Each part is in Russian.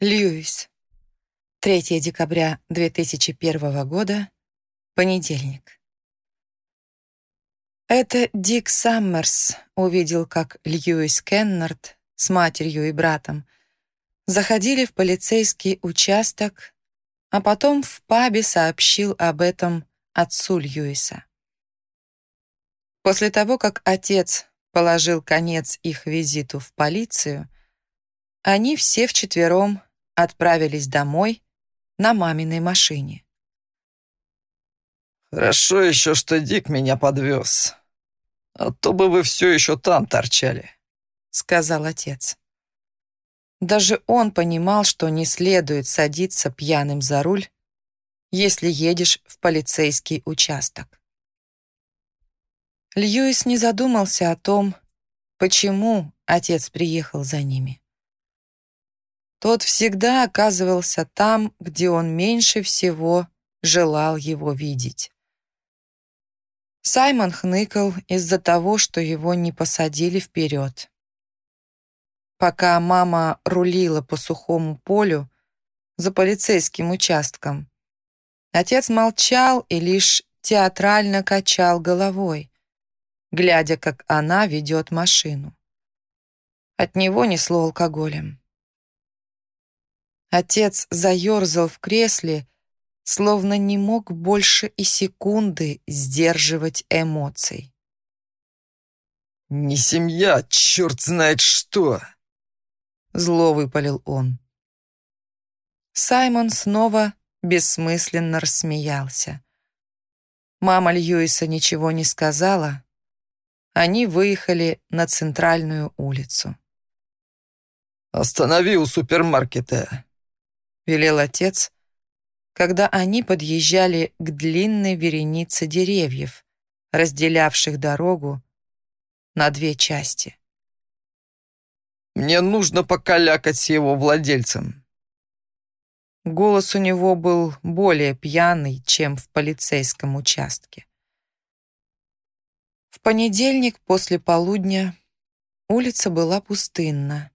Льюис. 3 декабря 2001 года. Понедельник. Это Дик Саммерс увидел, как Льюис Кеннард с матерью и братом заходили в полицейский участок, а потом в пабе сообщил об этом отцу Льюиса. После того, как отец положил конец их визиту в полицию, они все вчетвером отправились домой на маминой машине. «Хорошо еще, что Дик меня подвез. А то бы вы все еще там торчали», — сказал отец. Даже он понимал, что не следует садиться пьяным за руль, если едешь в полицейский участок. Льюис не задумался о том, почему отец приехал за ними. Тот всегда оказывался там, где он меньше всего желал его видеть. Саймон хныкал из-за того, что его не посадили вперед. Пока мама рулила по сухому полю за полицейским участком, отец молчал и лишь театрально качал головой, глядя, как она ведет машину. От него несло алкоголем. Отец заерзал в кресле, словно не мог больше и секунды сдерживать эмоций. «Не семья, черт знает что!» Зло выпалил он. Саймон снова бессмысленно рассмеялся. Мама Льюиса ничего не сказала. Они выехали на центральную улицу. «Останови у супермаркета», велел отец, когда они подъезжали к длинной веренице деревьев, разделявших дорогу на две части. «Мне нужно покалякать с его владельцем». Голос у него был более пьяный, чем в полицейском участке. В понедельник после полудня улица была пустынна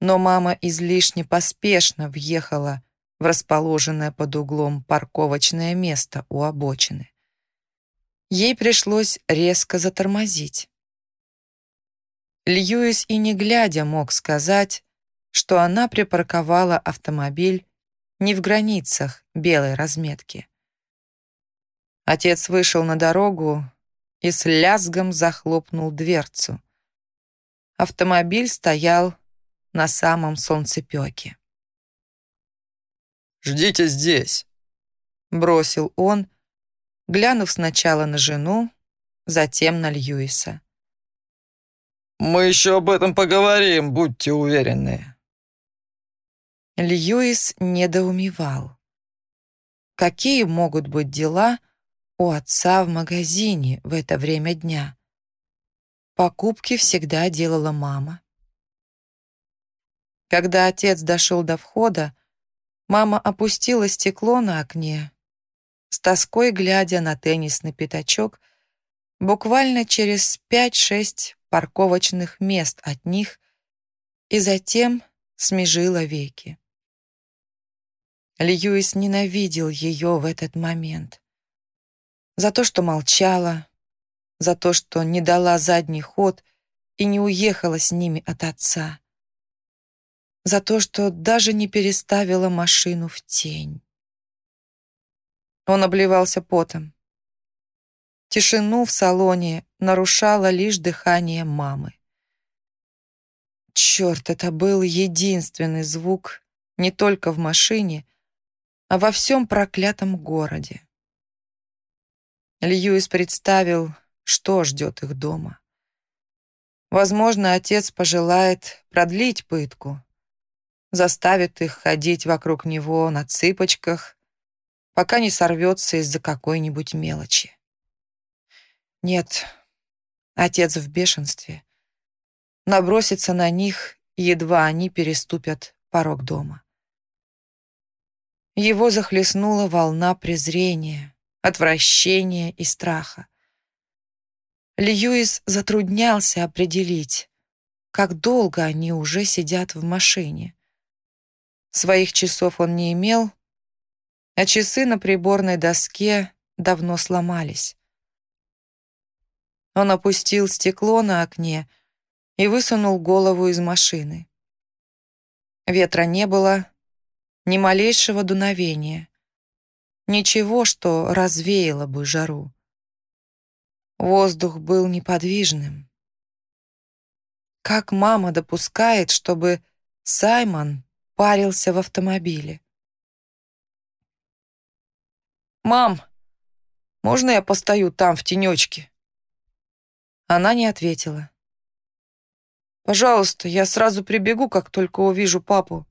но мама излишне поспешно въехала в расположенное под углом парковочное место у обочины. Ей пришлось резко затормозить. Льюис и не глядя мог сказать, что она припарковала автомобиль не в границах белой разметки. Отец вышел на дорогу и с лязгом захлопнул дверцу. Автомобиль стоял на самом солнцепёке. «Ждите здесь», — бросил он, глянув сначала на жену, затем на Льюиса. «Мы еще об этом поговорим, будьте уверены». Льюис недоумевал. Какие могут быть дела у отца в магазине в это время дня? Покупки всегда делала мама. Когда отец дошел до входа, мама опустила стекло на окне, с тоской глядя на теннисный пятачок, буквально через пять-шесть парковочных мест от них, и затем смежила веки. Льюис ненавидел ее в этот момент. За то, что молчала, за то, что не дала задний ход и не уехала с ними от отца за то, что даже не переставила машину в тень. Он обливался потом. Тишину в салоне нарушало лишь дыхание мамы. Черт, это был единственный звук не только в машине, а во всем проклятом городе. Льюис представил, что ждет их дома. Возможно, отец пожелает продлить пытку, заставит их ходить вокруг него на цыпочках, пока не сорвется из-за какой-нибудь мелочи. Нет, отец в бешенстве. Набросится на них, едва они переступят порог дома. Его захлестнула волна презрения, отвращения и страха. Льюис затруднялся определить, как долго они уже сидят в машине. Своих часов он не имел, а часы на приборной доске давно сломались. Он опустил стекло на окне и высунул голову из машины. Ветра не было, ни малейшего дуновения. Ничего, что развеяло бы жару. Воздух был неподвижным. Как мама допускает, чтобы Саймон парился в автомобиле? «Мам, можно я постою там, в тенечке?» Она не ответила. «Пожалуйста, я сразу прибегу, как только увижу папу».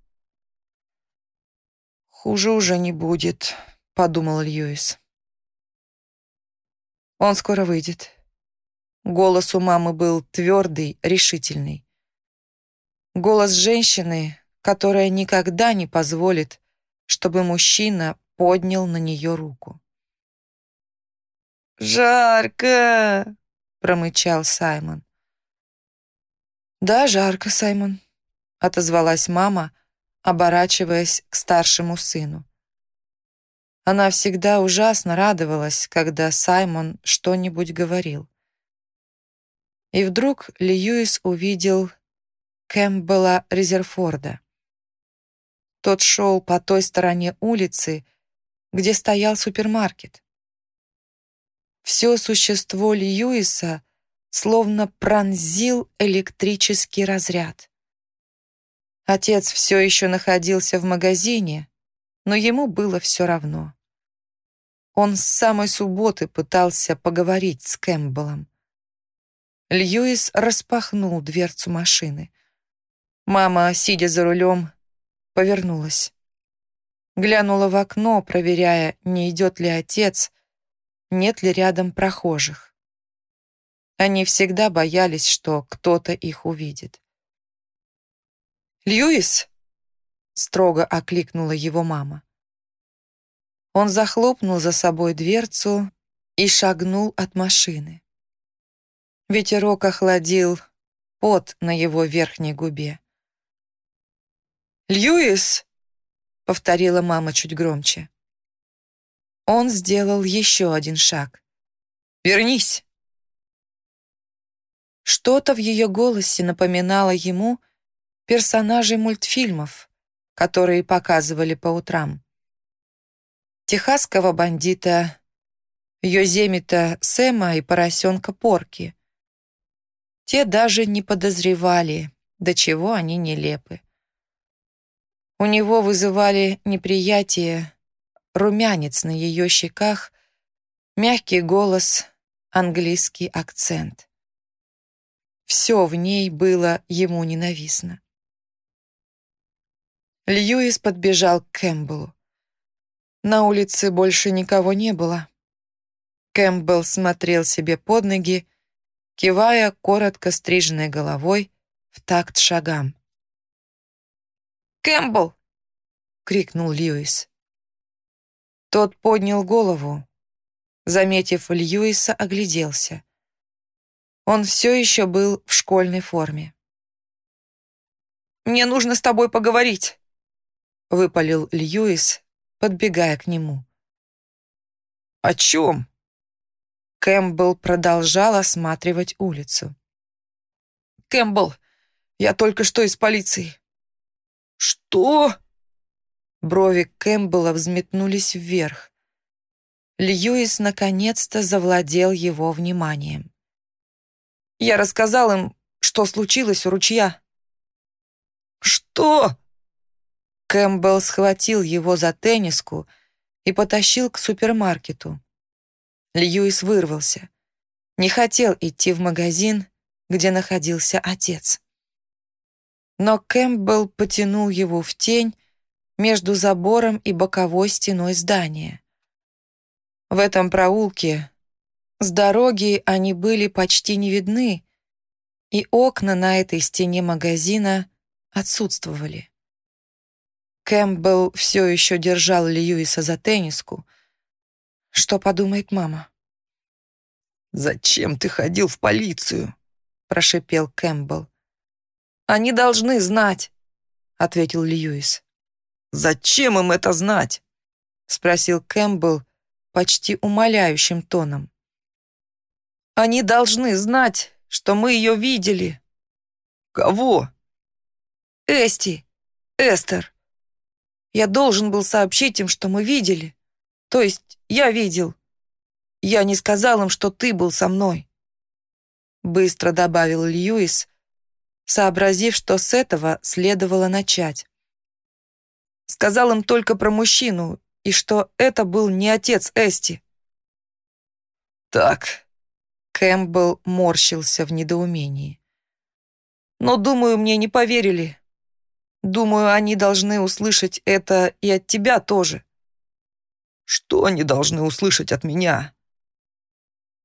«Хуже уже не будет», — подумал Льюис. Он скоро выйдет. Голос у мамы был твердый, решительный. Голос женщины, которая никогда не позволит, чтобы мужчина поднял на нее руку. «Жарко!» — промычал Саймон. «Да, жарко, Саймон», — отозвалась мама, оборачиваясь к старшему сыну. Она всегда ужасно радовалась, когда Саймон что-нибудь говорил. И вдруг Льюис увидел Кэмпбелла Резерфорда. Тот шел по той стороне улицы, где стоял супермаркет. Все существо Льюиса словно пронзил электрический разряд. Отец все еще находился в магазине, но ему было все равно. Он с самой субботы пытался поговорить с Кэмпбеллом. Льюис распахнул дверцу машины. Мама, сидя за рулем, повернулась. Глянула в окно, проверяя, не идет ли отец, нет ли рядом прохожих. Они всегда боялись, что кто-то их увидит. «Льюис!» — строго окликнула его мама. Он захлопнул за собой дверцу и шагнул от машины. Ветерок охладил пот на его верхней губе. «Льюис!» — повторила мама чуть громче. Он сделал еще один шаг. «Вернись!» Что-то в ее голосе напоминало ему персонажей мультфильмов, которые показывали по утрам. Техасского бандита, Йоземита Сэма и поросенка Порки. Те даже не подозревали, до чего они нелепы. У него вызывали неприятие румянец на ее щеках, мягкий голос, английский акцент. Все в ней было ему ненавистно. Льюис подбежал к Кэмпбеллу. На улице больше никого не было. Кэмпбелл смотрел себе под ноги, кивая коротко стриженной головой в такт шагам. «Кэмпбелл!» — крикнул Льюис. Тот поднял голову. Заметив Льюиса, огляделся. Он все еще был в школьной форме. «Мне нужно с тобой поговорить», — выпалил Льюис, подбегая к нему. «О чем?» Кэмпбелл продолжал осматривать улицу. «Кэмпбелл, я только что из полиции». «Что?» Брови Кэмпбелла взметнулись вверх. Льюис наконец-то завладел его вниманием. «Я рассказал им, что случилось у ручья». «Что?» Кэмпбелл схватил его за тенниску и потащил к супермаркету. Льюис вырвался. Не хотел идти в магазин, где находился отец. Но Кэмпбелл потянул его в тень между забором и боковой стеной здания. В этом проулке с дороги они были почти не видны, и окна на этой стене магазина отсутствовали. Кэмпбелл все еще держал Льюиса за тенниску. Что подумает мама? «Зачем ты ходил в полицию?» — прошипел Кэмпбелл. «Они должны знать», — ответил Льюис. Зачем им это знать?» — спросил Кэмпбелл почти умоляющим тоном. «Они должны знать, что мы ее видели». «Кого?» «Эсти, Эстер. Я должен был сообщить им, что мы видели. То есть я видел. Я не сказал им, что ты был со мной». Быстро добавил Льюис, сообразив, что с этого следовало начать. Сказал им только про мужчину и что это был не отец Эсти. «Так», — Кэмпбелл морщился в недоумении. «Но, думаю, мне не поверили. Думаю, они должны услышать это и от тебя тоже». «Что они должны услышать от меня?»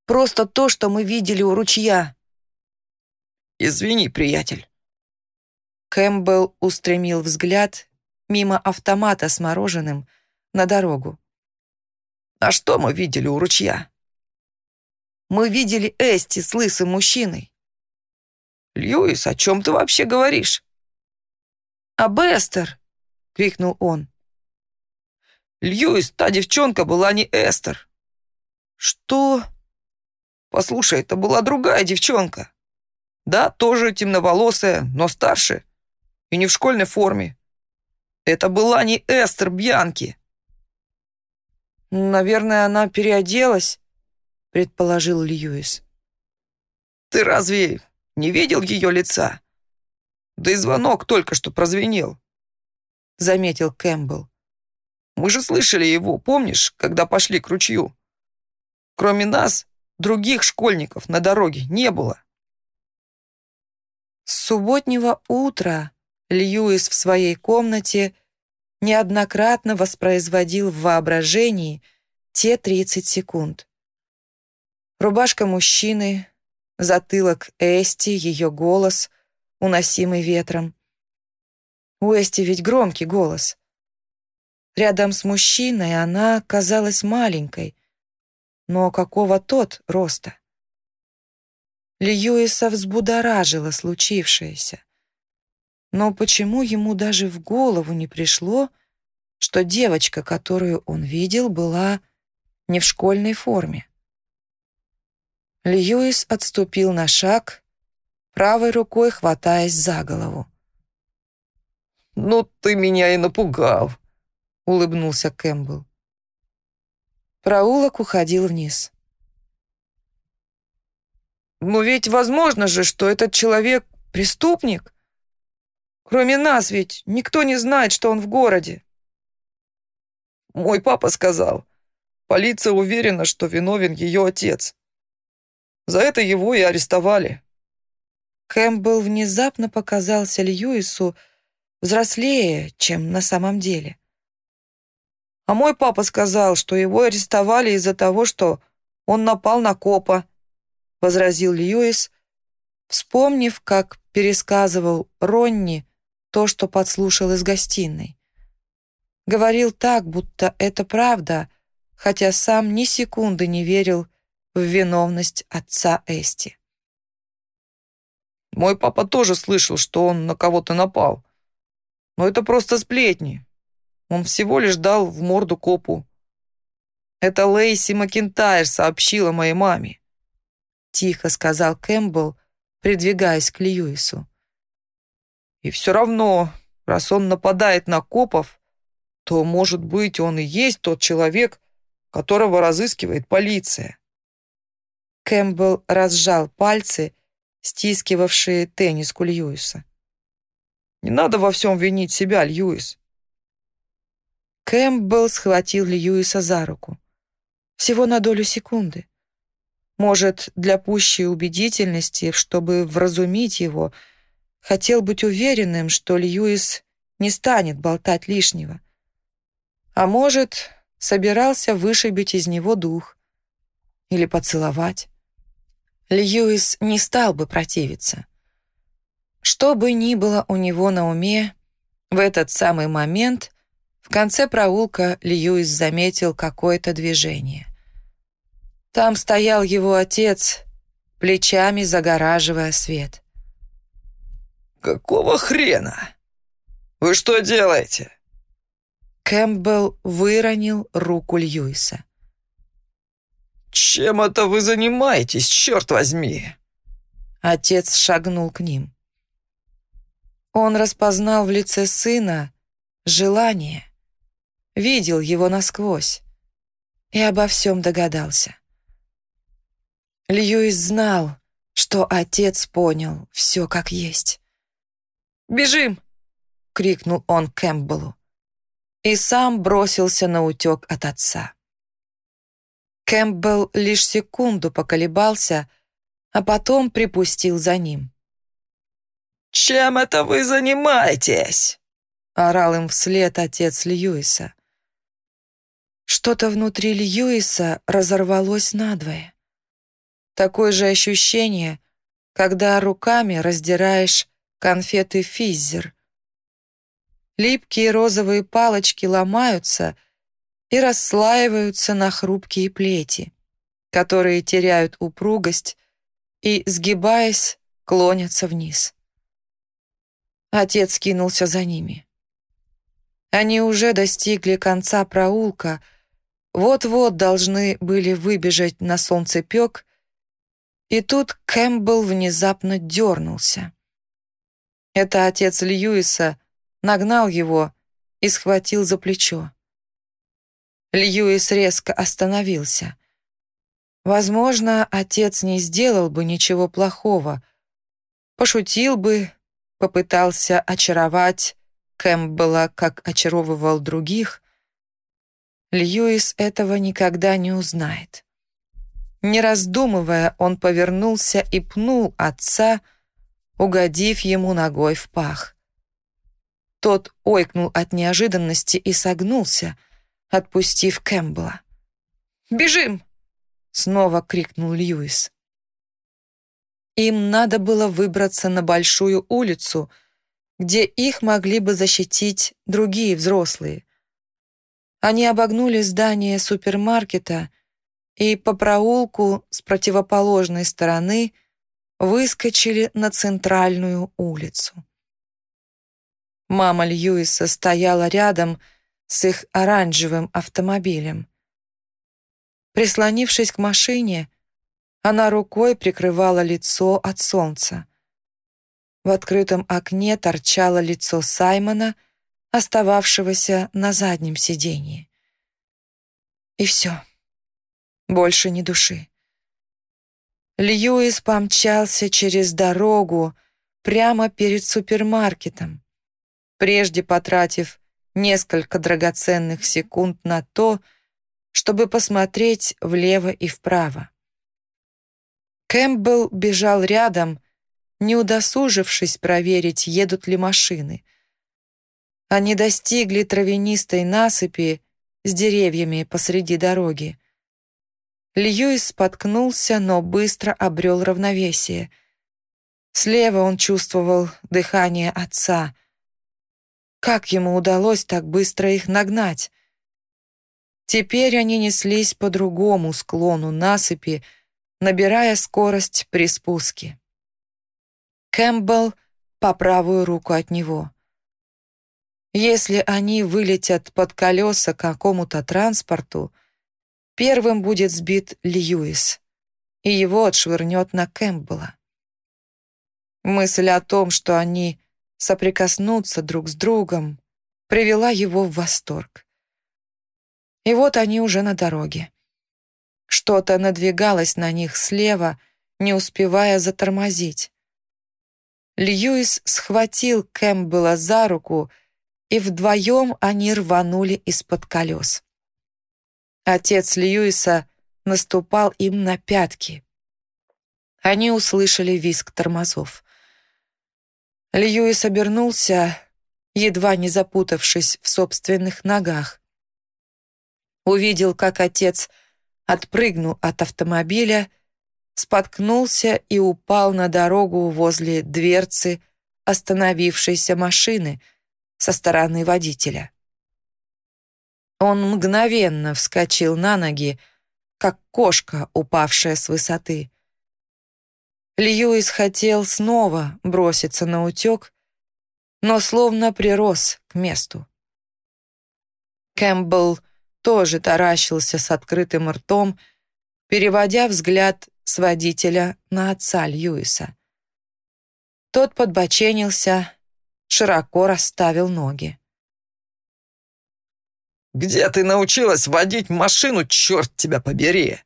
«Просто то, что мы видели у ручья». «Извини, приятель». Кэмпбелл устремил взгляд мимо автомата с мороженым на дорогу. «А что мы видели у ручья?» «Мы видели Эсти с лысым мужчиной». «Льюис, о чем ты вообще говоришь?» «А Бестер!» — крикнул он. «Льюис, та девчонка была не Эстер». «Что?» «Послушай, это была другая девчонка. Да, тоже темноволосая, но старше. И не в школьной форме. Это была не Эстер Бьянки. «Наверное, она переоделась», — предположил Льюис. «Ты разве не видел ее лица? Да и звонок только что прозвенел», — заметил Кэмпбелл. «Мы же слышали его, помнишь, когда пошли к ручью? Кроме нас, других школьников на дороге не было». С субботнего утра Льюис в своей комнате неоднократно воспроизводил в воображении те 30 секунд. Рубашка мужчины, затылок Эсти, ее голос, уносимый ветром. У Эсти ведь громкий голос. Рядом с мужчиной она казалась маленькой, но какого тот роста? Льюиса взбудоражило случившееся. Но почему ему даже в голову не пришло, что девочка, которую он видел, была не в школьной форме? Льюис отступил на шаг, правой рукой хватаясь за голову. «Ну, ты меня и напугал», — улыбнулся Кэмпбелл. Проулок уходил вниз. «Но ведь возможно же, что этот человек — преступник», Кроме нас ведь никто не знает, что он в городе. Мой папа сказал, полиция уверена, что виновен ее отец. За это его и арестовали. Кэмпбелл внезапно показался Льюису взрослее, чем на самом деле. А мой папа сказал, что его арестовали из-за того, что он напал на копа, возразил Льюис, вспомнив, как пересказывал Ронни то, что подслушал из гостиной. Говорил так, будто это правда, хотя сам ни секунды не верил в виновность отца Эсти. Мой папа тоже слышал, что он на кого-то напал. Но это просто сплетни. Он всего лишь дал в морду копу. Это Лейси Макинтайр сообщила моей маме. Тихо сказал Кэмпбелл, придвигаясь к Льюису. И все равно, раз он нападает на копов, то, может быть, он и есть тот человек, которого разыскивает полиция. Кэмпбелл разжал пальцы, стискивавшие тенниску Льюиса. «Не надо во всем винить себя, Льюис». Кэмпбелл схватил Льюиса за руку. Всего на долю секунды. Может, для пущей убедительности, чтобы вразумить его — Хотел быть уверенным, что Льюис не станет болтать лишнего. А может, собирался вышибить из него дух или поцеловать. Льюис не стал бы противиться. Что бы ни было у него на уме, в этот самый момент в конце проулка Льюис заметил какое-то движение. Там стоял его отец, плечами загораживая свет. «Какого хрена? Вы что делаете?» Кэмпбелл выронил руку Льюиса. «Чем это вы занимаетесь, черт возьми?» Отец шагнул к ним. Он распознал в лице сына желание, видел его насквозь и обо всем догадался. Льюис знал, что отец понял все как есть. «Бежим!» — крикнул он Кэмпбеллу и сам бросился на утек от отца. Кэмпбелл лишь секунду поколебался, а потом припустил за ним. «Чем это вы занимаетесь?» — орал им вслед отец Льюиса. Что-то внутри Льюиса разорвалось надвое. Такое же ощущение, когда руками раздираешь конфеты «Физзер». Липкие розовые палочки ломаются и расслаиваются на хрупкие плети, которые теряют упругость и, сгибаясь, клонятся вниз. Отец кинулся за ними. Они уже достигли конца проулка, вот-вот должны были выбежать на солнцепек, и тут Кэмпбелл внезапно дернулся. Это отец Льюиса нагнал его и схватил за плечо. Льюис резко остановился. Возможно, отец не сделал бы ничего плохого, пошутил бы, попытался очаровать Кэмпбелла, как очаровывал других. Льюис этого никогда не узнает. Не раздумывая, он повернулся и пнул отца, угодив ему ногой в пах. Тот ойкнул от неожиданности и согнулся, отпустив Кэмпбелла. «Бежим!» — снова крикнул Льюис. Им надо было выбраться на большую улицу, где их могли бы защитить другие взрослые. Они обогнули здание супермаркета и по проулку с противоположной стороны выскочили на центральную улицу. Мама Льюиса стояла рядом с их оранжевым автомобилем. Прислонившись к машине, она рукой прикрывала лицо от солнца. В открытом окне торчало лицо Саймона, остававшегося на заднем сиденье. И все. Больше ни души. Льюис помчался через дорогу прямо перед супермаркетом, прежде потратив несколько драгоценных секунд на то, чтобы посмотреть влево и вправо. Кэмпбелл бежал рядом, не удосужившись проверить, едут ли машины. Они достигли травянистой насыпи с деревьями посреди дороги. Льюис споткнулся, но быстро обрел равновесие. Слева он чувствовал дыхание отца. Как ему удалось так быстро их нагнать? Теперь они неслись по другому склону насыпи, набирая скорость при спуске. Кэмпбелл по правую руку от него. Если они вылетят под колеса какому-то транспорту, Первым будет сбит Льюис, и его отшвырнет на Кэмпбелла. Мысль о том, что они соприкоснутся друг с другом, привела его в восторг. И вот они уже на дороге. Что-то надвигалось на них слева, не успевая затормозить. Льюис схватил Кэмпбелла за руку, и вдвоем они рванули из-под колес. Отец Льюиса наступал им на пятки. Они услышали визг тормозов. Льюис обернулся, едва не запутавшись в собственных ногах. Увидел, как отец отпрыгнул от автомобиля, споткнулся и упал на дорогу возле дверцы остановившейся машины со стороны водителя. Он мгновенно вскочил на ноги, как кошка, упавшая с высоты. Льюис хотел снова броситься на утек, но словно прирос к месту. Кэмпбелл тоже таращился с открытым ртом, переводя взгляд с водителя на отца Льюиса. Тот подбоченился, широко расставил ноги. «Где ты научилась водить машину, черт тебя побери?»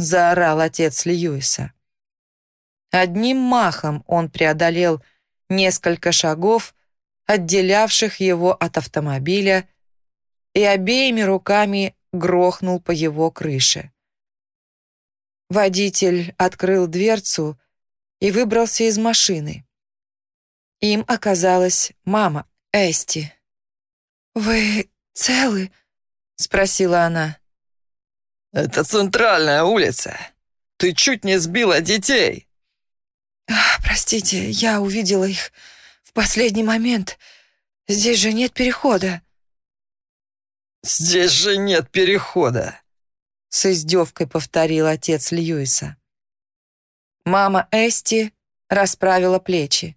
заорал отец Льюиса. Одним махом он преодолел несколько шагов, отделявших его от автомобиля, и обеими руками грохнул по его крыше. Водитель открыл дверцу и выбрался из машины. Им оказалась мама Эсти. «Вы целы?» — спросила она. «Это центральная улица. Ты чуть не сбила детей». «Простите, я увидела их в последний момент. Здесь же нет перехода». «Здесь же нет перехода», — с издевкой повторил отец Льюиса. Мама Эсти расправила плечи.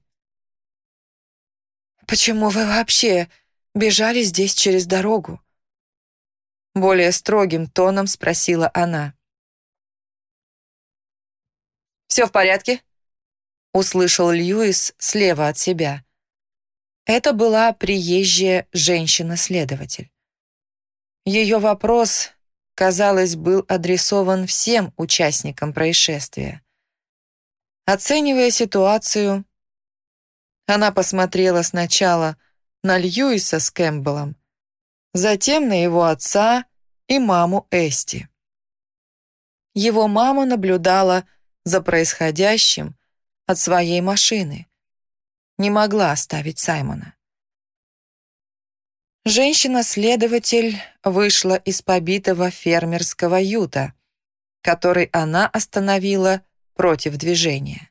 «Почему вы вообще бежали здесь через дорогу?» Более строгим тоном спросила она. «Все в порядке?» Услышал Льюис слева от себя. Это была приезжая женщина-следователь. Ее вопрос, казалось, был адресован всем участникам происшествия. Оценивая ситуацию, она посмотрела сначала на Льюиса с Кэмпбеллом, затем на его отца и маму Эсти. Его мама наблюдала за происходящим от своей машины. Не могла оставить Саймона. Женщина-следователь вышла из побитого фермерского юта, который она остановила против движения.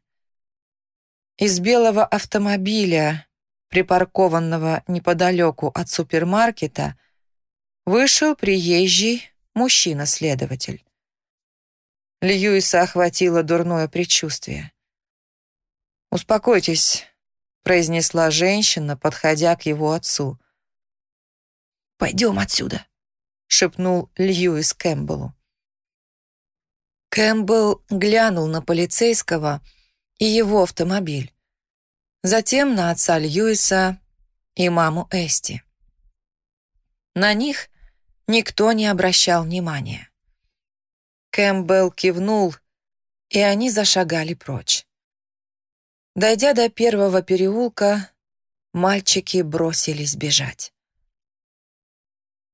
Из белого автомобиля, припаркованного неподалеку от супермаркета, вышел приезжий мужчина-следователь. Льюиса охватило дурное предчувствие. «Успокойтесь», — произнесла женщина, подходя к его отцу. «Пойдем отсюда», — шепнул Льюис Кэмпбеллу. Кэмпбелл глянул на полицейского и его автомобиль, затем на отца Льюиса и маму Эсти. На них никто не обращал внимания. Кэмпбелл кивнул, и они зашагали прочь. Дойдя до первого переулка, мальчики бросились бежать.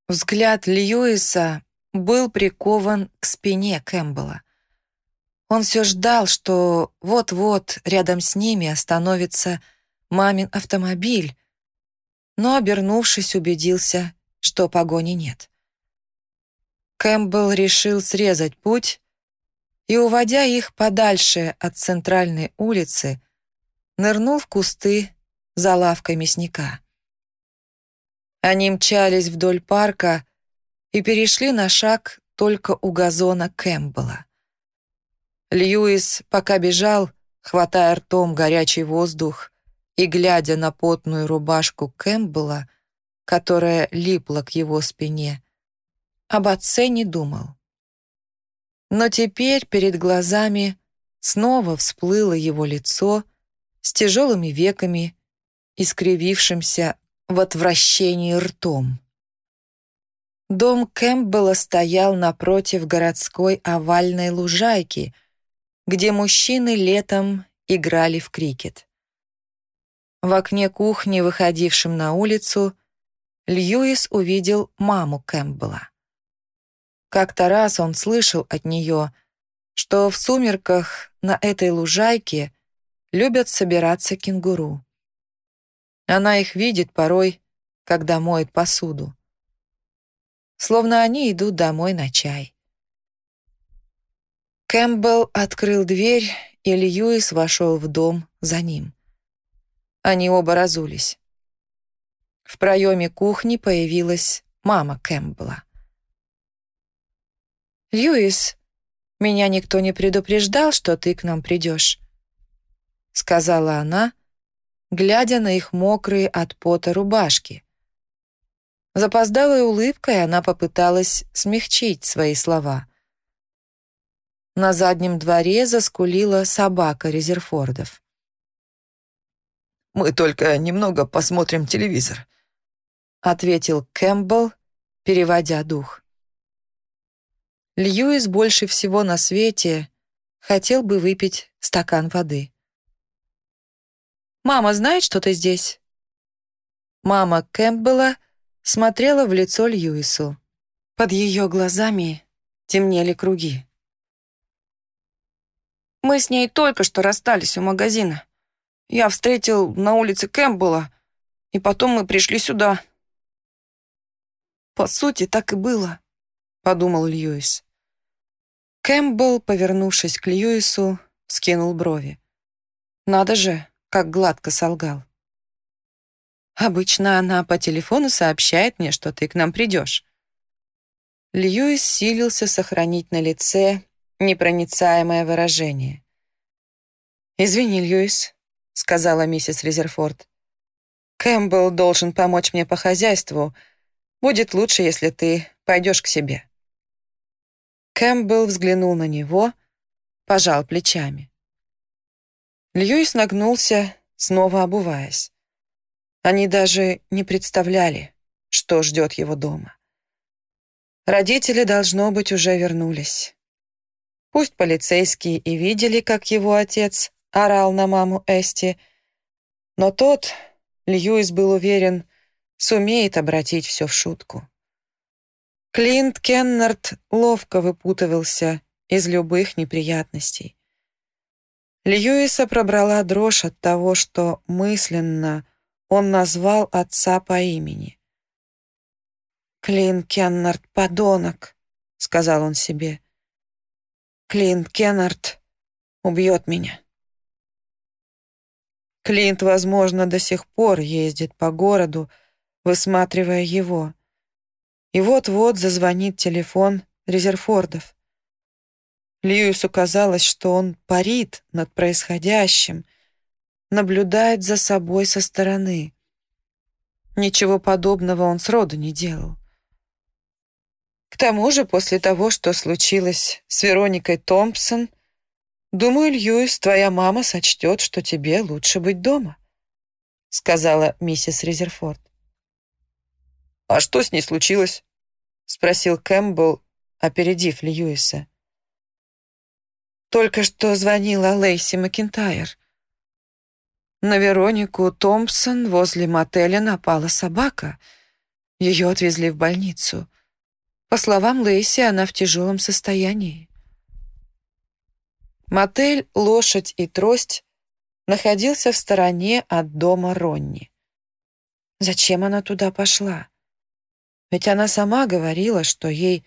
Взгляд Льюиса был прикован к спине Кэмпбелла. Он все ждал, что вот-вот рядом с ними остановится мамин автомобиль, но, обернувшись, убедился, что погони нет. Кэмпбелл решил срезать путь и, уводя их подальше от центральной улицы, нырнул в кусты за лавкой мясника. Они мчались вдоль парка и перешли на шаг только у газона Кэмпбелла. Льюис, пока бежал, хватая ртом горячий воздух и глядя на потную рубашку Кэмпбелла, которая липла к его спине, об отце не думал. Но теперь перед глазами снова всплыло его лицо с тяжелыми веками, искривившимся в отвращении ртом. Дом Кэмпбелла стоял напротив городской овальной лужайки, где мужчины летом играли в крикет. В окне кухни, выходившем на улицу, Льюис увидел маму Кэмпбелла. Как-то раз он слышал от нее, что в сумерках на этой лужайке любят собираться кенгуру. Она их видит порой, когда моет посуду. Словно они идут домой на чай. Кэмпбелл открыл дверь, и Льюис вошел в дом за ним. Они оба разулись. В проеме кухни появилась мама Кэмпбелла. «Льюис, меня никто не предупреждал, что ты к нам придешь», сказала она, глядя на их мокрые от пота рубашки. Запоздалой улыбкой она попыталась смягчить свои слова. На заднем дворе заскулила собака Резерфордов. «Мы только немного посмотрим телевизор», — ответил Кэмпбелл, переводя дух. Льюис больше всего на свете хотел бы выпить стакан воды. «Мама знает, что ты здесь?» Мама Кэмпбелла смотрела в лицо Льюису. Под ее глазами темнели круги. «Мы с ней только что расстались у магазина. Я встретил на улице Кэмпбелла, и потом мы пришли сюда». «По сути, так и было», — подумал Льюис. Кэмпбелл, повернувшись к Льюису, скинул брови. «Надо же, как гладко солгал. Обычно она по телефону сообщает мне, что ты к нам придешь. Льюис силился сохранить на лице непроницаемое выражение. «Извини, Льюис», — сказала миссис Резерфорд. «Кэмпбелл должен помочь мне по хозяйству. Будет лучше, если ты пойдешь к себе». Кэмпбелл взглянул на него, пожал плечами. Льюис нагнулся, снова обуваясь. Они даже не представляли, что ждет его дома. Родители, должно быть, уже вернулись. Пусть полицейские и видели, как его отец орал на маму Эсти, но тот, Льюис был уверен, сумеет обратить все в шутку. Клинт Кеннард ловко выпутывался из любых неприятностей. Льюиса пробрала дрожь от того, что мысленно он назвал отца по имени. «Клин Кеннард — подонок», — сказал он себе. «Клин Кеннард убьет меня». Клинт, возможно, до сих пор ездит по городу, высматривая его. И вот-вот зазвонит телефон Резерфордов. Льюису казалось, что он парит над происходящим — наблюдает за собой со стороны. Ничего подобного он сроду не делал. К тому же, после того, что случилось с Вероникой Томпсон, думаю, Льюис, твоя мама сочтет, что тебе лучше быть дома, сказала миссис Резерфорд. «А что с ней случилось?» — спросил Кэмпбелл, опередив Льюиса. «Только что звонила Лейси Макинтайр. На Веронику Томпсон возле мотеля напала собака. Ее отвезли в больницу. По словам Лейси, она в тяжелом состоянии. Мотель «Лошадь и трость» находился в стороне от дома Ронни. Зачем она туда пошла? Ведь она сама говорила, что ей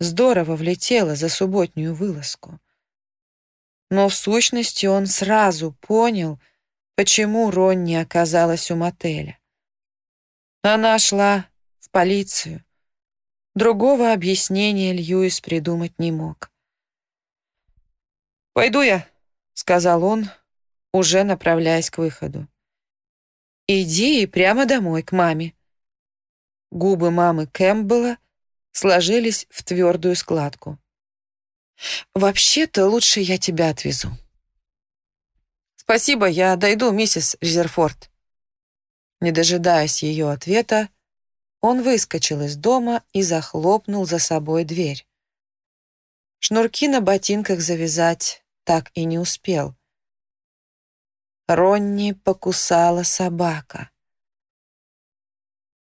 здорово влетело за субботнюю вылазку. Но в сущности он сразу понял, почему Ронни оказалась у мотеля. Она шла в полицию. Другого объяснения Льюис придумать не мог. «Пойду я», — сказал он, уже направляясь к выходу. «Иди и прямо домой, к маме». Губы мамы Кэмпбелла сложились в твердую складку. «Вообще-то лучше я тебя отвезу». «Спасибо, я дойду, миссис Резерфорд». Не дожидаясь ее ответа, он выскочил из дома и захлопнул за собой дверь. Шнурки на ботинках завязать так и не успел. Ронни покусала собака.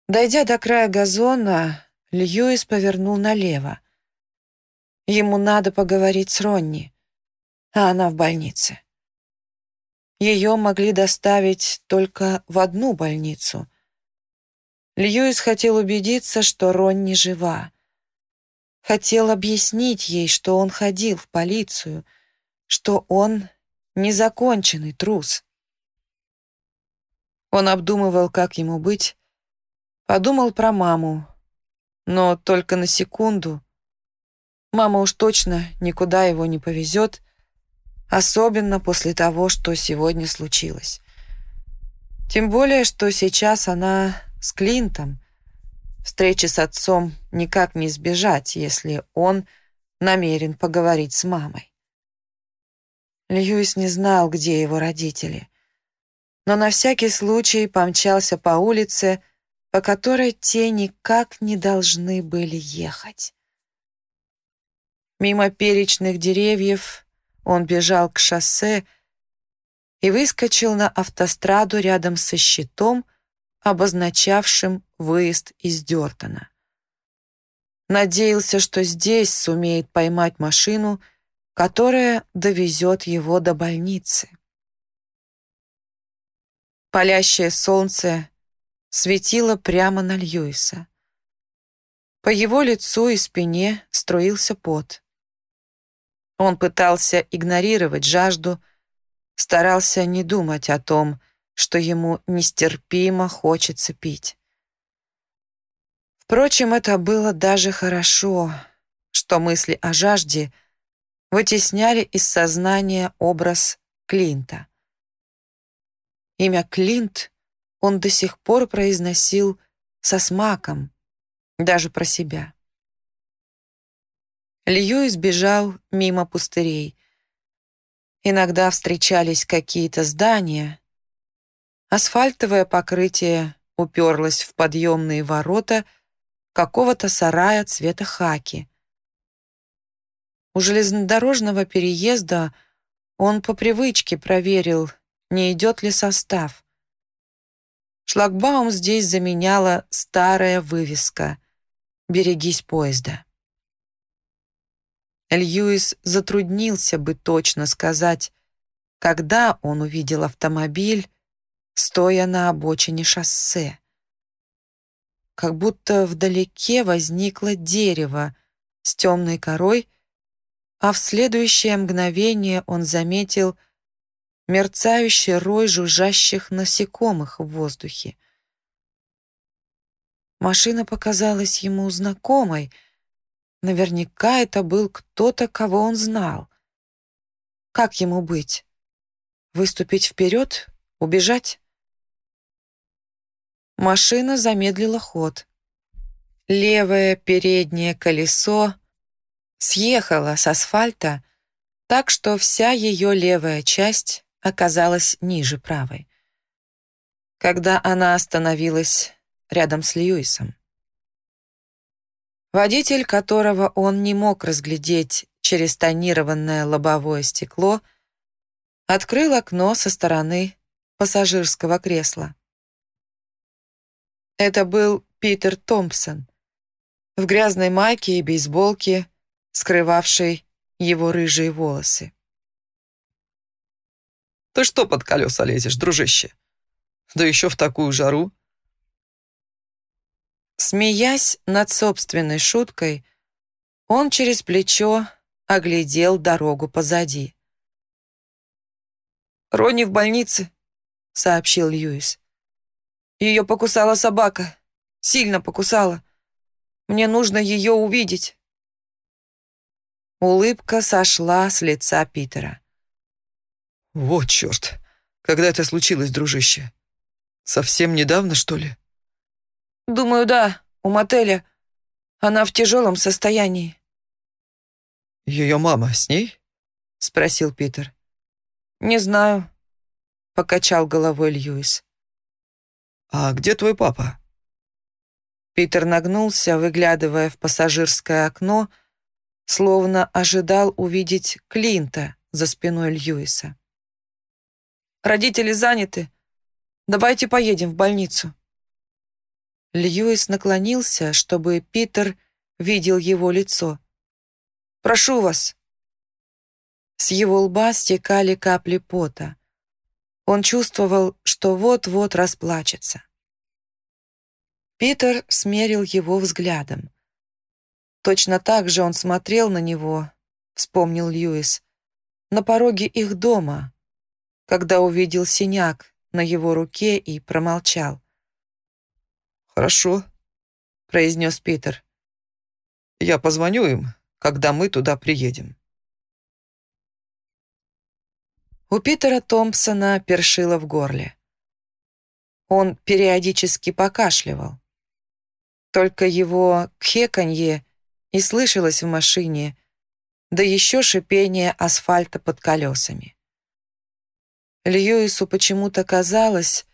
Дойдя до края газона, Льюис повернул налево. Ему надо поговорить с Ронни, а она в больнице. Ее могли доставить только в одну больницу. Льюис хотел убедиться, что Ронни жива. Хотел объяснить ей, что он ходил в полицию, что он незаконченный трус. Он обдумывал, как ему быть, подумал про маму, но только на секунду. Мама уж точно никуда его не повезет, Особенно после того, что сегодня случилось. Тем более, что сейчас она с Клинтом. Встречи с отцом никак не избежать, если он намерен поговорить с мамой. Льюис не знал, где его родители, но на всякий случай помчался по улице, по которой те никак не должны были ехать. Мимо перечных деревьев он бежал к шоссе и выскочил на автостраду рядом со щитом, обозначавшим выезд из Дёртона. Надеялся, что здесь сумеет поймать машину, которая довезет его до больницы. Палящее солнце светило прямо на Льюиса. По его лицу и спине струился пот. Он пытался игнорировать жажду, старался не думать о том, что ему нестерпимо хочется пить. Впрочем, это было даже хорошо, что мысли о жажде вытесняли из сознания образ Клинта. Имя Клинт он до сих пор произносил со смаком, даже про себя. Льюис бежал мимо пустырей. Иногда встречались какие-то здания. Асфальтовое покрытие уперлось в подъемные ворота какого-то сарая цвета хаки. У железнодорожного переезда он по привычке проверил, не идет ли состав. Шлагбаум здесь заменяла старая вывеска «Берегись поезда». Льюис затруднился бы точно сказать, когда он увидел автомобиль, стоя на обочине шоссе. Как будто вдалеке возникло дерево с темной корой, а в следующее мгновение он заметил — мерцающий рой жужжащих насекомых в воздухе. Машина показалась ему знакомой. Наверняка это был кто-то, кого он знал. Как ему быть? Выступить вперед? Убежать? Машина замедлила ход. Левое переднее колесо съехало с асфальта, так что вся ее левая часть оказалась ниже правой. Когда она остановилась рядом с Льюисом. Водитель, которого он не мог разглядеть через тонированное лобовое стекло, открыл окно со стороны пассажирского кресла. Это был Питер Томпсон в грязной майке и бейсболке, скрывавшей его рыжие волосы. Ты что под колеса лезешь, дружище? Да еще в такую жару. Смеясь над собственной шуткой, он через плечо оглядел дорогу позади. «Ронни в больнице», — сообщил Льюис. «Ее покусала собака. Сильно покусала. Мне нужно ее увидеть». Улыбка сошла с лица Питера. «Вот черт! Когда это случилось, дружище? Совсем недавно, что ли?» «Думаю, да, у мотеля. Она в тяжелом состоянии». «Ее мама с ней?» — спросил Питер. «Не знаю», — покачал головой Льюис. «А где твой папа?» Питер нагнулся, выглядывая в пассажирское окно, словно ожидал увидеть Клинта за спиной Льюиса. Родители заняты. Давайте поедем в больницу». Льюис наклонился, чтобы Питер видел его лицо. «Прошу вас». С его лба стекали капли пота. Он чувствовал, что вот-вот расплачется. Питер смерил его взглядом. Точно так же он смотрел на него, вспомнил Льюис, на пороге их дома, когда увидел синяк на его руке и промолчал. «Хорошо», — произнес Питер. «Я позвоню им, когда мы туда приедем». У Питера Томпсона першило в горле. Он периодически покашливал. Только его кхеканье и слышалось в машине, да еще шипение асфальта под колесами. Льюису почему-то казалось,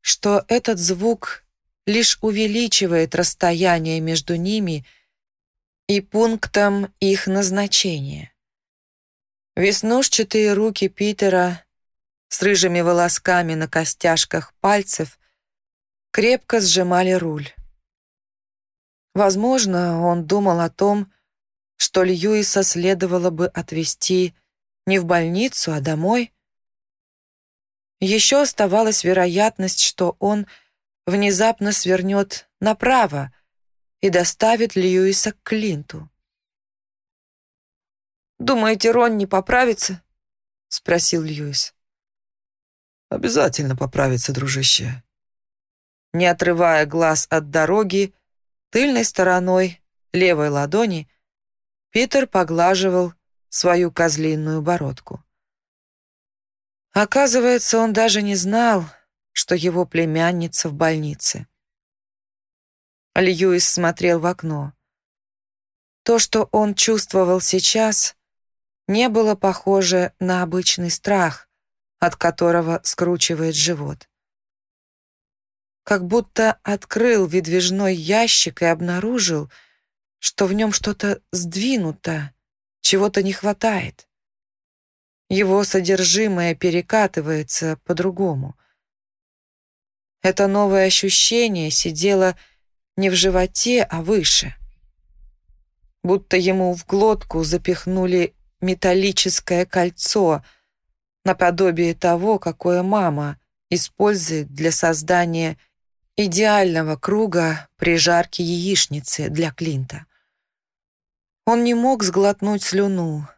что этот звук лишь увеличивает расстояние между ними и пунктом их назначения. Веснушчатые руки Питера с рыжими волосками на костяшках пальцев крепко сжимали руль. Возможно, он думал о том, что Льюиса следовало бы отвезти не в больницу, а домой. Еще оставалась вероятность, что он внезапно свернет направо и доставит Льюиса к Клинту. «Думаете, Рон не поправится?» — спросил Льюис. «Обязательно поправится, дружище». Не отрывая глаз от дороги, тыльной стороной левой ладони Питер поглаживал свою козлиную бородку. Оказывается, он даже не знал, что его племянница в больнице. Льюис смотрел в окно. То, что он чувствовал сейчас, не было похоже на обычный страх, от которого скручивает живот. Как будто открыл выдвижной ящик и обнаружил, что в нем что-то сдвинуто, чего-то не хватает. Его содержимое перекатывается по-другому. Это новое ощущение сидело не в животе, а выше. Будто ему в глотку запихнули металлическое кольцо, наподобие того, какое мама использует для создания идеального круга при жарке яичницы для Клинта. Он не мог сглотнуть слюну,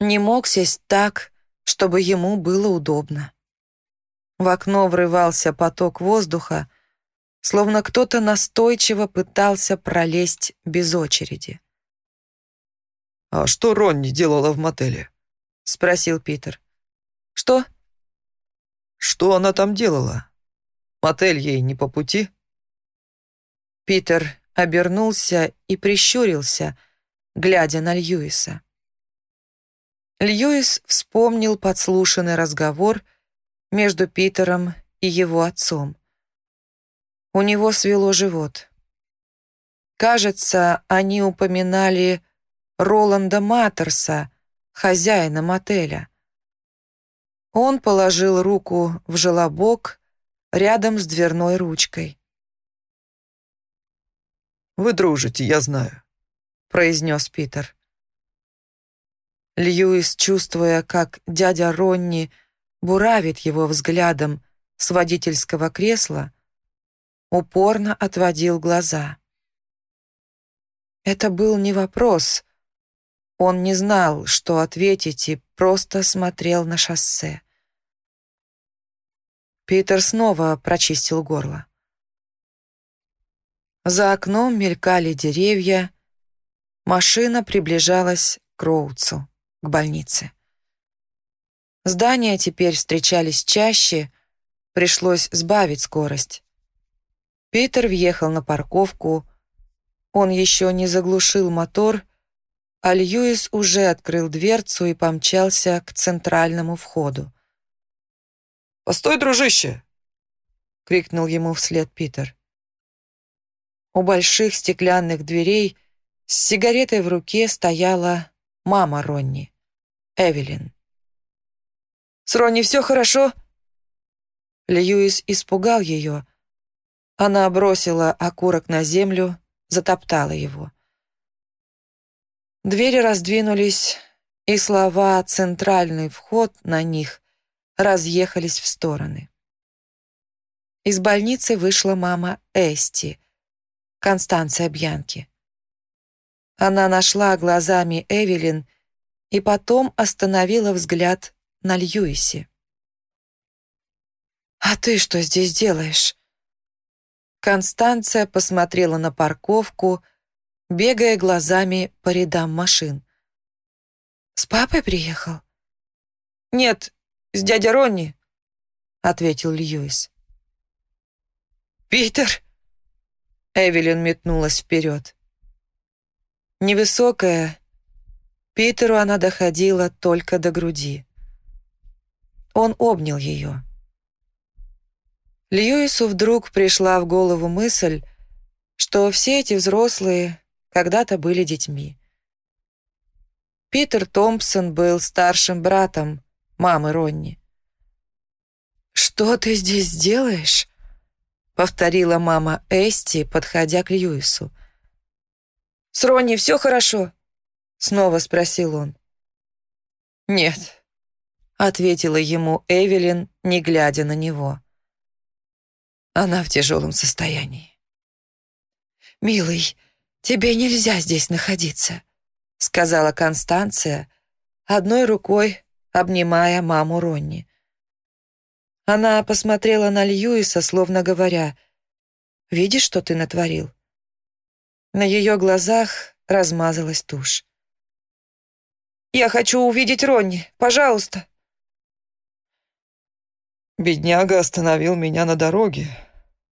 не мог сесть так, чтобы ему было удобно. В окно врывался поток воздуха, словно кто-то настойчиво пытался пролезть без очереди. «А что Ронни делала в мотеле?» — спросил Питер. «Что?» «Что она там делала? Мотель ей не по пути?» Питер обернулся и прищурился, глядя на Льюиса. Льюис вспомнил подслушанный разговор между Питером и его отцом. У него свело живот. Кажется, они упоминали Роланда Маттерса, хозяина мотеля. Он положил руку в желобок рядом с дверной ручкой. «Вы дружите, я знаю», — произнес Питер. Льюис, чувствуя, как дядя Ронни буравит его взглядом с водительского кресла, упорно отводил глаза. Это был не вопрос. Он не знал, что ответить, и просто смотрел на шоссе. Питер снова прочистил горло. За окном мелькали деревья, машина приближалась к Роудсу к больнице. Здания теперь встречались чаще, пришлось сбавить скорость. Питер въехал на парковку, он еще не заглушил мотор, а Льюис уже открыл дверцу и помчался к центральному входу. «Постой, дружище!» — крикнул ему вслед Питер. У больших стеклянных дверей с сигаретой в руке стояла мама Ронни. Эвелин. «С Ронни все хорошо?» Льюис испугал ее. Она бросила окурок на землю, затоптала его. Двери раздвинулись, и слова «центральный вход» на них разъехались в стороны. Из больницы вышла мама Эсти, Констанция Бьянки. Она нашла глазами Эвелин и потом остановила взгляд на Льюисе. «А ты что здесь делаешь?» Констанция посмотрела на парковку, бегая глазами по рядам машин. «С папой приехал?» «Нет, с дядей Ронни», — ответил Льюис. «Питер!» Эвелин метнулась вперед. Невысокая, Питеру она доходила только до груди. Он обнял ее. Льюису вдруг пришла в голову мысль, что все эти взрослые когда-то были детьми. Питер Томпсон был старшим братом мамы Ронни. «Что ты здесь делаешь?» — повторила мама Эсти, подходя к Льюису. «С Ронни все хорошо?» — снова спросил он. «Нет», — ответила ему Эвелин, не глядя на него. Она в тяжелом состоянии. «Милый, тебе нельзя здесь находиться», — сказала Констанция, одной рукой обнимая маму Ронни. Она посмотрела на Льюиса, словно говоря, «Видишь, что ты натворил?» На ее глазах размазалась тушь. «Я хочу увидеть Ронни, пожалуйста!» «Бедняга остановил меня на дороге.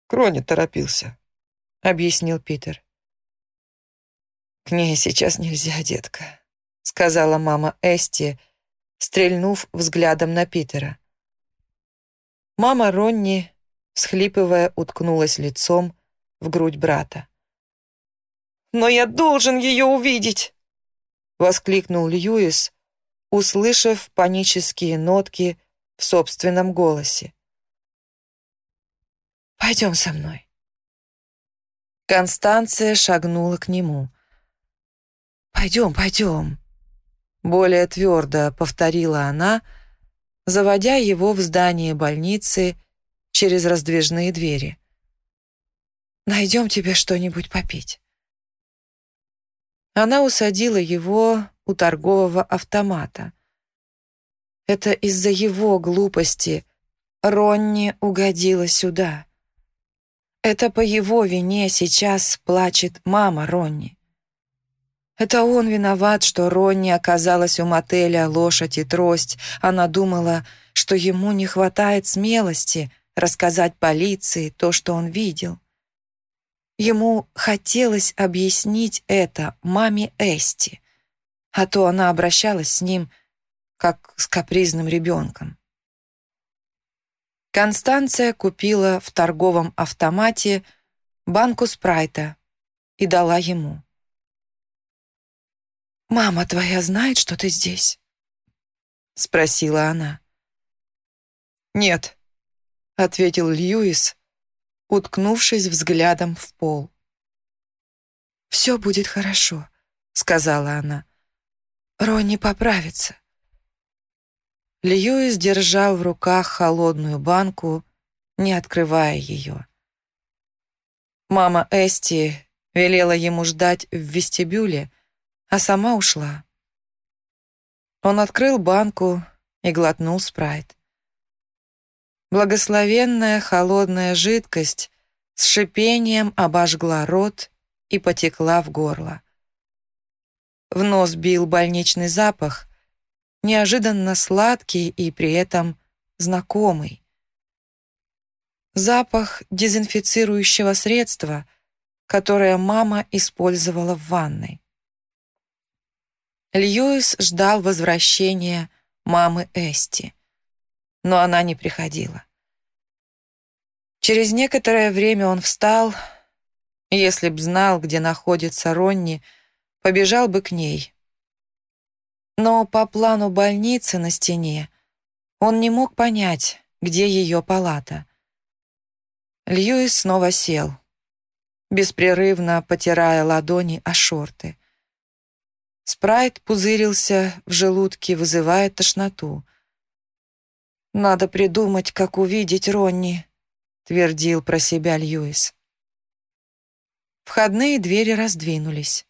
Крони торопился», — объяснил Питер. «К ней сейчас нельзя, детка», — сказала мама Эсти, стрельнув взглядом на Питера. Мама Ронни, всхлипывая, уткнулась лицом в грудь брата. «Но я должен ее увидеть!» — воскликнул Льюис, услышав панические нотки в собственном голосе. «Пойдем со мной». Констанция шагнула к нему. «Пойдем, пойдем», — более твердо повторила она, — заводя его в здание больницы через раздвижные двери. «Найдем тебе что-нибудь попить». Она усадила его у торгового автомата. Это из-за его глупости Ронни угодила сюда. Это по его вине сейчас плачет мама Ронни. Это он виноват, что Ронни оказалась у мотеля лошадь и трость. Она думала, что ему не хватает смелости рассказать полиции то, что он видел. Ему хотелось объяснить это маме Эсти, а то она обращалась с ним как с капризным ребенком. Констанция купила в торговом автомате банку спрайта и дала ему. «Мама твоя знает, что ты здесь?» — спросила она. «Нет», — ответил Льюис, уткнувшись взглядом в пол. «Все будет хорошо», — сказала она. «Ронни поправится». Льюис держал в руках холодную банку, не открывая ее. Мама Эсти велела ему ждать в вестибюле, а сама ушла. Он открыл банку и глотнул спрайт. Благословенная холодная жидкость с шипением обожгла рот и потекла в горло. В нос бил больничный запах, неожиданно сладкий и при этом знакомый. Запах дезинфицирующего средства, которое мама использовала в ванной. Льюис ждал возвращения мамы Эсти, но она не приходила. Через некоторое время он встал, если б знал, где находится Ронни, побежал бы к ней. Но по плану больницы на стене он не мог понять, где ее палата. Льюис снова сел, беспрерывно потирая ладони о шорты. Спрайт пузырился в желудке, вызывая тошноту. «Надо придумать, как увидеть Ронни», — твердил про себя Льюис. Входные двери раздвинулись.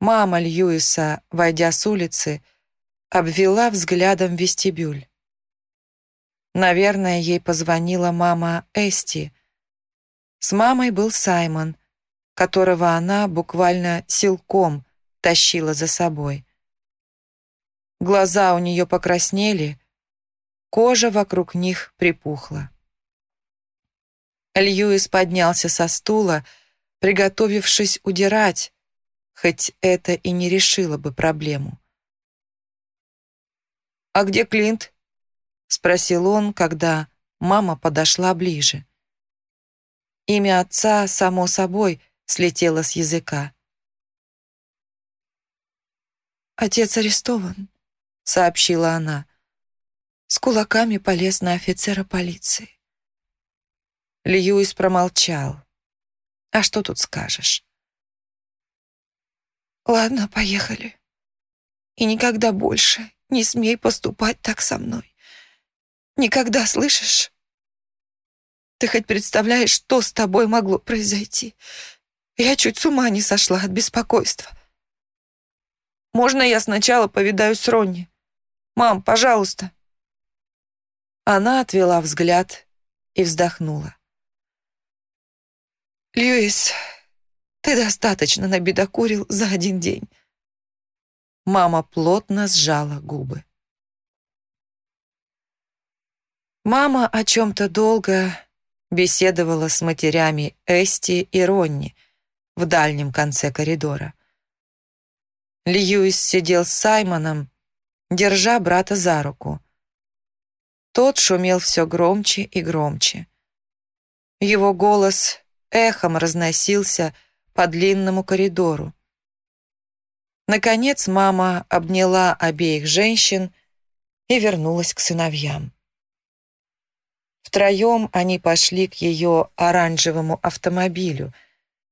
Мама Льюиса, войдя с улицы, обвела взглядом вестибюль. Наверное, ей позвонила мама Эсти. С мамой был Саймон, которого она буквально силком тащила за собой. Глаза у нее покраснели, кожа вокруг них припухла. Льюис поднялся со стула приготовившись удирать, хоть это и не решило бы проблему. «А где Клинт?» — спросил он, когда мама подошла ближе. Имя отца, само собой, слетело с языка. «Отец арестован», — сообщила она. С кулаками полез на офицера полиции. Льюис промолчал. «А что тут скажешь?» «Ладно, поехали. И никогда больше не смей поступать так со мной. Никогда, слышишь? Ты хоть представляешь, что с тобой могло произойти? Я чуть с ума не сошла от беспокойства. Можно я сначала повидаюсь с Ронни? Мам, пожалуйста. Она отвела взгляд и вздохнула. Льюис, ты достаточно набедокурил за один день. Мама плотно сжала губы. Мама о чем-то долго беседовала с матерями Эсти и Ронни в дальнем конце коридора. Льюис сидел с Саймоном, держа брата за руку. Тот шумел все громче и громче. Его голос эхом разносился по длинному коридору. Наконец мама обняла обеих женщин и вернулась к сыновьям. Втроем они пошли к ее оранжевому автомобилю,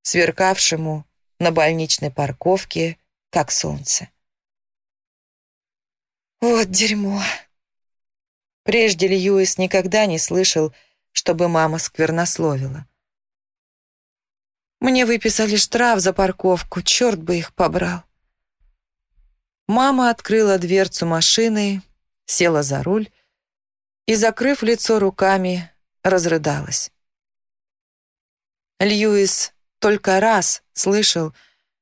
сверкавшему на больничной парковке как солнце. Вот дерьмо. Прежде Льюис никогда не слышал, чтобы мама сквернословила. Мне выписали штраф за парковку, черт бы их побрал. Мама открыла дверцу машины, села за руль и, закрыв лицо руками, разрыдалась. Льюис только раз слышал,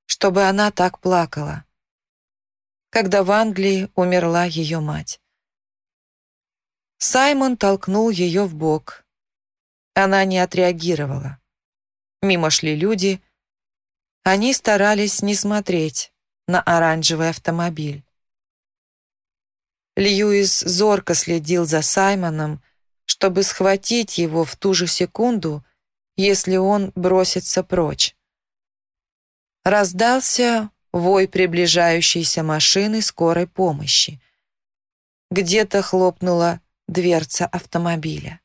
чтобы она так плакала, когда в Англии умерла ее мать. Саймон толкнул ее в бок. Она не отреагировала. Мимо шли люди. Они старались не смотреть на оранжевый автомобиль. Льюис зорко следил за Саймоном, чтобы схватить его в ту же секунду, если он бросится прочь. Раздался вой приближающейся машины скорой помощи. Где-то хлопнула дверца автомобиля.